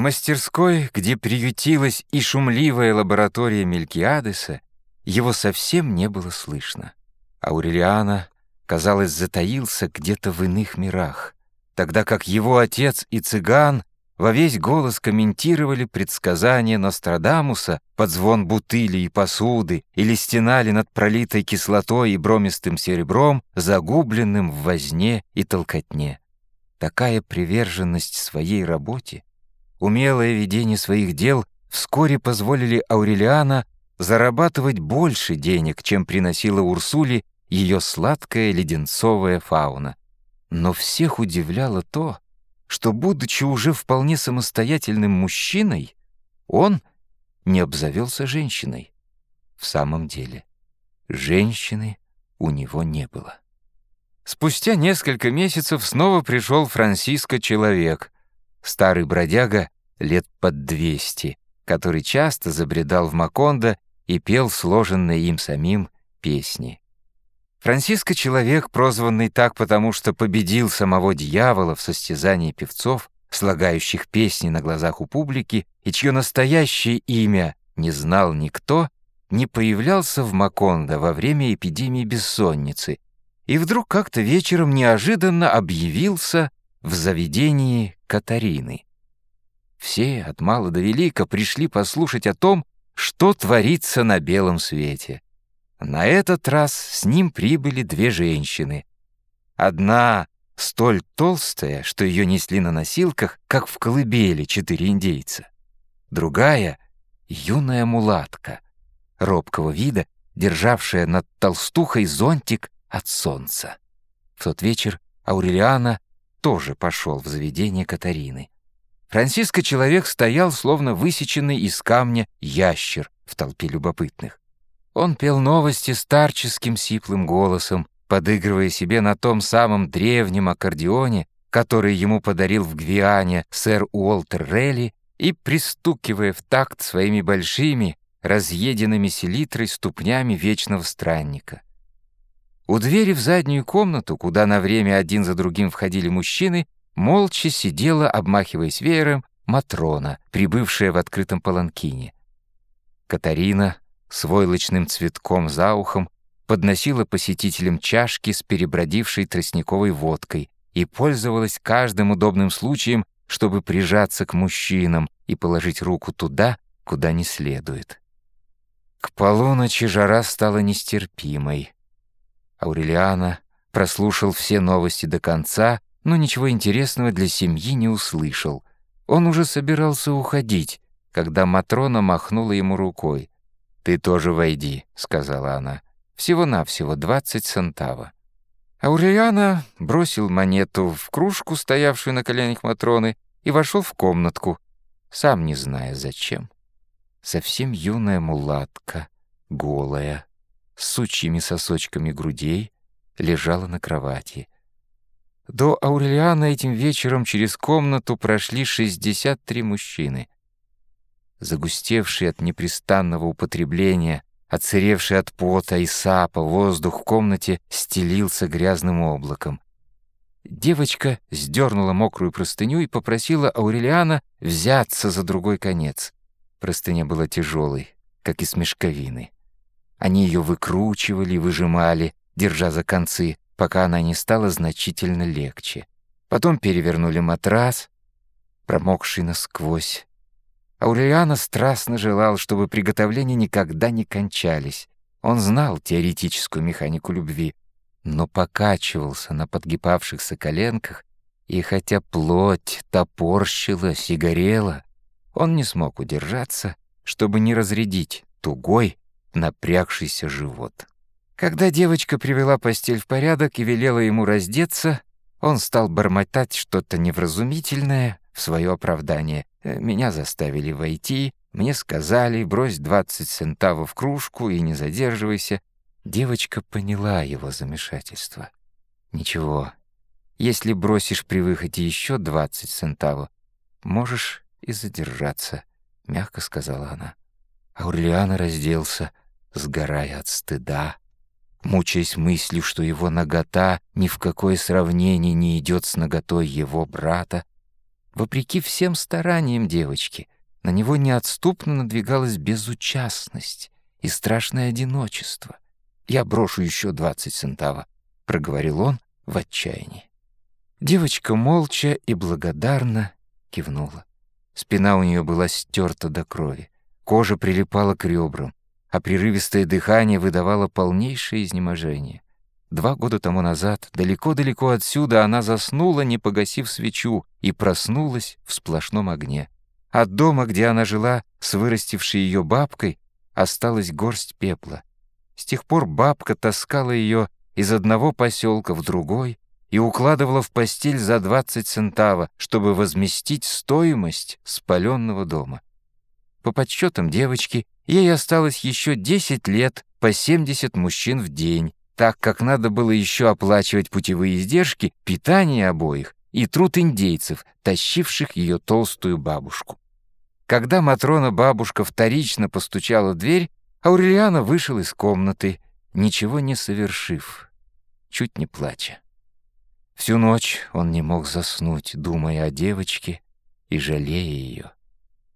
мастерской, где приютилась и шумливая лаборатория Мелькиадеса, его совсем не было слышно. Аурелиана, казалось, затаился где-то в иных мирах, тогда как его отец и цыган во весь голос комментировали предсказания Нострадамуса под звон бутыли и посуды или стенали над пролитой кислотой и бромистым серебром, загубленным в возне и толкотне. Такая приверженность своей работе, умелое ведение своих дел вскоре позволили Аурелиана зарабатывать больше денег, чем приносила Урсуле ее сладкая леденцовая фауна. Но всех удивляло то, что, будучи уже вполне самостоятельным мужчиной, он не обзавелся женщиной. В самом деле, женщины у него не было. Спустя несколько месяцев снова пришел Франциско-человек, старый бродяга лет под двести, который часто забредал в Макондо и пел сложенные им самим песни. Франциско — человек, прозванный так, потому что победил самого дьявола в состязании певцов, слагающих песни на глазах у публики, и чье настоящее имя не знал никто, не появлялся в Макондо во время эпидемии бессонницы, и вдруг как-то вечером неожиданно объявился в заведении Катарины. Все, от мала до велика, пришли послушать о том, что творится на белом свете — на этот раз с ним прибыли две женщины. Одна столь толстая, что ее несли на носилках, как в колыбели четыре индейца. Другая — юная мулатка, робкого вида, державшая над толстухой зонтик от солнца. В тот вечер Аурелиана тоже пошел в заведение Катарины. Франциско человек стоял, словно высеченный из камня ящер в толпе любопытных. Он пел новости старческим сиплым голосом, подыгрывая себе на том самом древнем аккордеоне, который ему подарил в Гвиане сэр Уолтер Релли, и пристукивая в такт своими большими, разъеденными селитрой ступнями вечного странника. У двери в заднюю комнату, куда на время один за другим входили мужчины, молча сидела, обмахиваясь веером, Матрона, прибывшая в открытом паланкине. Катарина с войлочным цветком за ухом подносила посетителям чашки с перебродившей тростниковой водкой и пользовалась каждым удобным случаем, чтобы прижаться к мужчинам и положить руку туда, куда не следует. К полуночи жара стала нестерпимой. Аурелиана прослушал все новости до конца, но ничего интересного для семьи не услышал. Он уже собирался уходить, когда Матрона махнула ему рукой. «Ты тоже войди», — сказала она. «Всего-навсего двадцать сантава». Аурелиана бросил монету в кружку, стоявшую на коленях Матроны, и вошел в комнатку, сам не зная зачем. Совсем юная мулатка, голая, с сучьими сосочками грудей, лежала на кровати. До Аурелиана этим вечером через комнату прошли 63 мужчины — загустевший от непрестанного употребления, отсыревший от пота и сапа, воздух в комнате стелился грязным облаком. Девочка сдернула мокрую простыню и попросила Аурелиана взяться за другой конец. Простыня была тяжелой, как из мешковины. Они ее выкручивали и выжимали, держа за концы, пока она не стала значительно легче. Потом перевернули матрас, промокший насквозь, Аурелиано страстно желал, чтобы приготовления никогда не кончались. Он знал теоретическую механику любви, но покачивался на подгибавшихся коленках, и хотя плоть топорщилась и горела, он не смог удержаться, чтобы не разрядить тугой, напрягшийся живот. Когда девочка привела постель в порядок и велела ему раздеться, он стал бормотать что-то невразумительное в свое оправдание. Э, меня заставили войти, мне сказали, брось двадцать центавов в кружку и не задерживайся. Девочка поняла его замешательство. Ничего, если бросишь при выходе еще двадцать центавов, можешь и задержаться, — мягко сказала она. Аурлиана разделся, сгорая от стыда, мучаясь мыслью, что его нагота ни в какое сравнение не идет с наготой его брата, Вопреки всем стараниям девочки, на него неотступно надвигалась безучастность и страшное одиночество. «Я брошу еще двадцать центава», — проговорил он в отчаянии. Девочка молча и благодарно кивнула. Спина у нее была стерта до крови, кожа прилипала к ребрам, а прерывистое дыхание выдавало полнейшее изнеможение. Два года тому назад, далеко-далеко отсюда, она заснула, не погасив свечу, и проснулась в сплошном огне. От дома, где она жила с вырастившей ее бабкой, осталась горсть пепла. С тех пор бабка таскала ее из одного поселка в другой и укладывала в постель за 20 центава, чтобы возместить стоимость спаленного дома. По подсчетам девочки, ей осталось еще 10 лет по 70 мужчин в день, так как надо было еще оплачивать путевые издержки, питание обоих и труд индейцев, тащивших ее толстую бабушку. Когда Матрона-бабушка вторично постучала в дверь, Аурелиана вышел из комнаты, ничего не совершив, чуть не плача. Всю ночь он не мог заснуть, думая о девочке и жалея ее.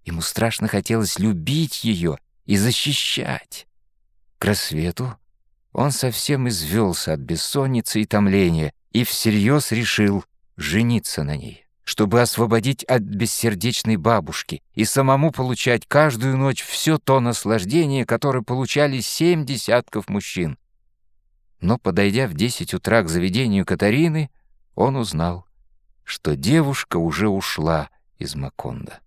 Ему страшно хотелось любить ее и защищать. К рассвету он совсем извелся от бессонницы и томления и всерьез решил жениться на ней, чтобы освободить от бессердечной бабушки и самому получать каждую ночь все то наслаждение, которое получали семь десятков мужчин. Но, подойдя в десять утра к заведению Катарины, он узнал, что девушка уже ушла из Маконда.